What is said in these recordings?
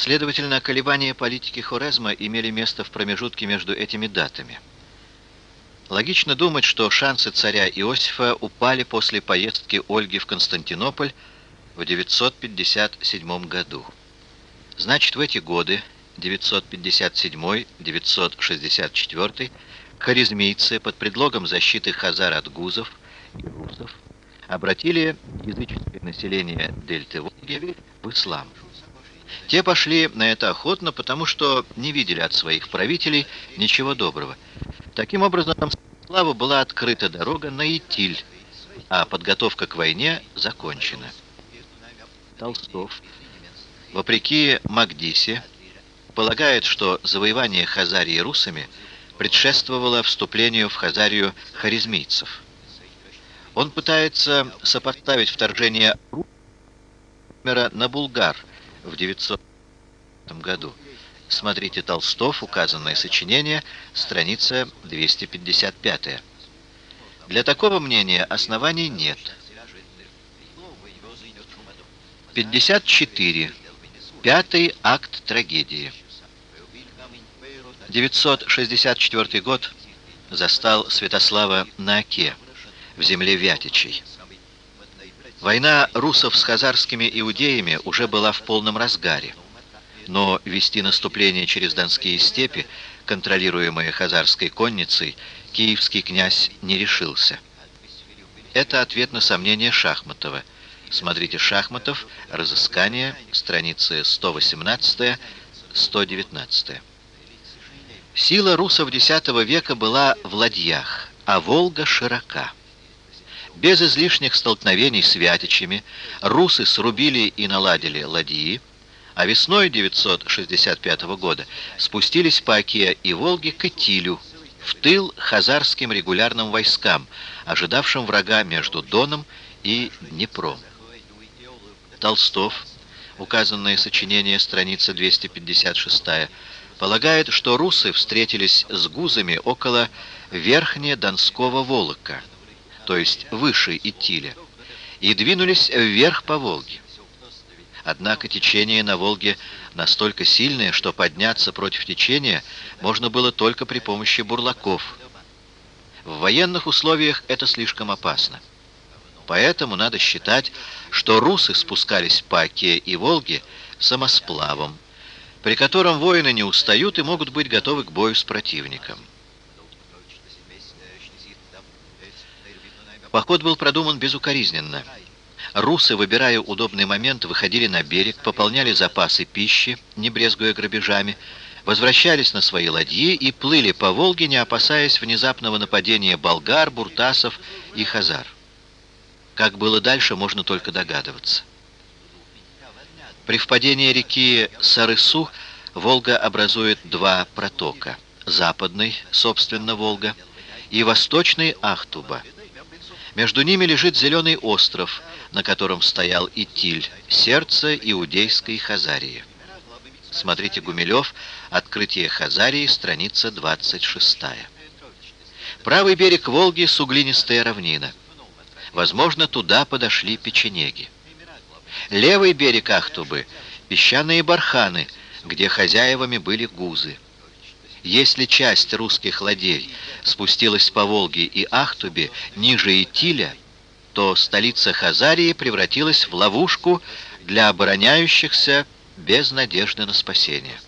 Следовательно, колебания политики Хорезма имели место в промежутке между этими датами. Логично думать, что шансы царя Иосифа упали после поездки Ольги в Константинополь в 957 году. Значит, в эти годы, 957-964, харизмийцы под предлогом защиты хазар от гузов и русов обратили языческое население Дельты Волги в ислам. Те пошли на это охотно, потому что не видели от своих правителей ничего доброго. Таким образом, славу была открыта дорога на Итиль, а подготовка к войне закончена. Толстов, вопреки Магдисе, полагает, что завоевание Хазарии русами предшествовало вступлению в Хазарию харизмийцев. Он пытается сопоставить вторжение на Булгар в 900 году. Смотрите Толстов, указанное сочинение, страница 255. Для такого мнения оснований нет. 54. Пятый акт трагедии. 964 год застал Святослава на Оке, в земле Вятичей. Война русов с хазарскими иудеями уже была в полном разгаре, но вести наступление через Донские степи, контролируемые хазарской конницей, киевский князь не решился. Это ответ на сомнения Шахматова. Смотрите «Шахматов. Разыскание», страницы 118-119. Сила русов X века была в ладьях, а Волга широка. Без излишних столкновений с вятичами русы срубили и наладили ладьи, а весной 965 года спустились по Оке и Волге к Итилю, в тыл хазарским регулярным войскам, ожидавшим врага между Доном и Днепром. Толстов, указанное сочинение, страница 256, полагает, что русы встретились с гузами около Верхне Донского Волока, то есть выше Итиля, и двинулись вверх по Волге. Однако течение на Волге настолько сильное, что подняться против течения можно было только при помощи бурлаков. В военных условиях это слишком опасно. Поэтому надо считать, что русы спускались по Оке и Волге самосплавом, при котором воины не устают и могут быть готовы к бою с противником. Поход был продуман безукоризненно. Русы, выбирая удобный момент, выходили на берег, пополняли запасы пищи, не брезгуя грабежами, возвращались на свои ладьи и плыли по Волге, не опасаясь внезапного нападения болгар, буртасов и хазар. Как было дальше, можно только догадываться. При впадении реки Сарысу Волга образует два протока. Западный, собственно, Волга, и восточный Ахтуба. Между ними лежит зеленый остров, на котором стоял Итиль, сердце иудейской Хазарии. Смотрите Гумилев, «Открытие Хазарии», страница 26. Правый берег Волги — суглинистая равнина. Возможно, туда подошли печенеги. Левый берег Ахтубы — песчаные барханы, где хозяевами были гузы. Если часть русских ладей спустилась по Волге и Ахтубе ниже Итиля, то столица Хазарии превратилась в ловушку для обороняющихся без надежды на спасение.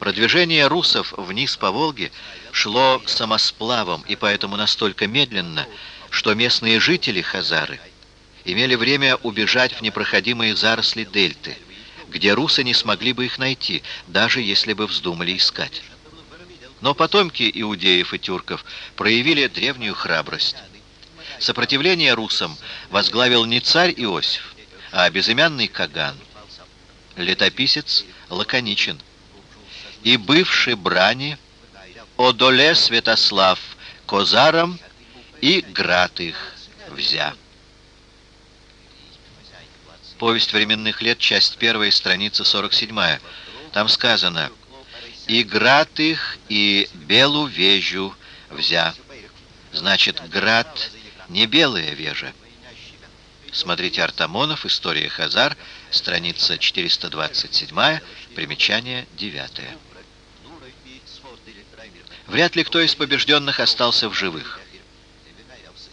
Продвижение русов вниз по Волге шло самосплавом и поэтому настолько медленно, что местные жители Хазары имели время убежать в непроходимые заросли дельты, где русы не смогли бы их найти, даже если бы вздумали искать. Но потомки иудеев и тюрков проявили древнюю храбрость. Сопротивление русам возглавил не царь Иосиф, а безымянный Каган. Летописец лаконичен. И бывший брани Одоле Святослав Козаром и град их взя. Повесть временных лет, часть первая, страница 47. Там сказано «И град их, и белу вежу взя». Значит, град не белая вежа. Смотрите Артамонов, История Хазар, страница 427, примечание 9. Вряд ли кто из побежденных остался в живых.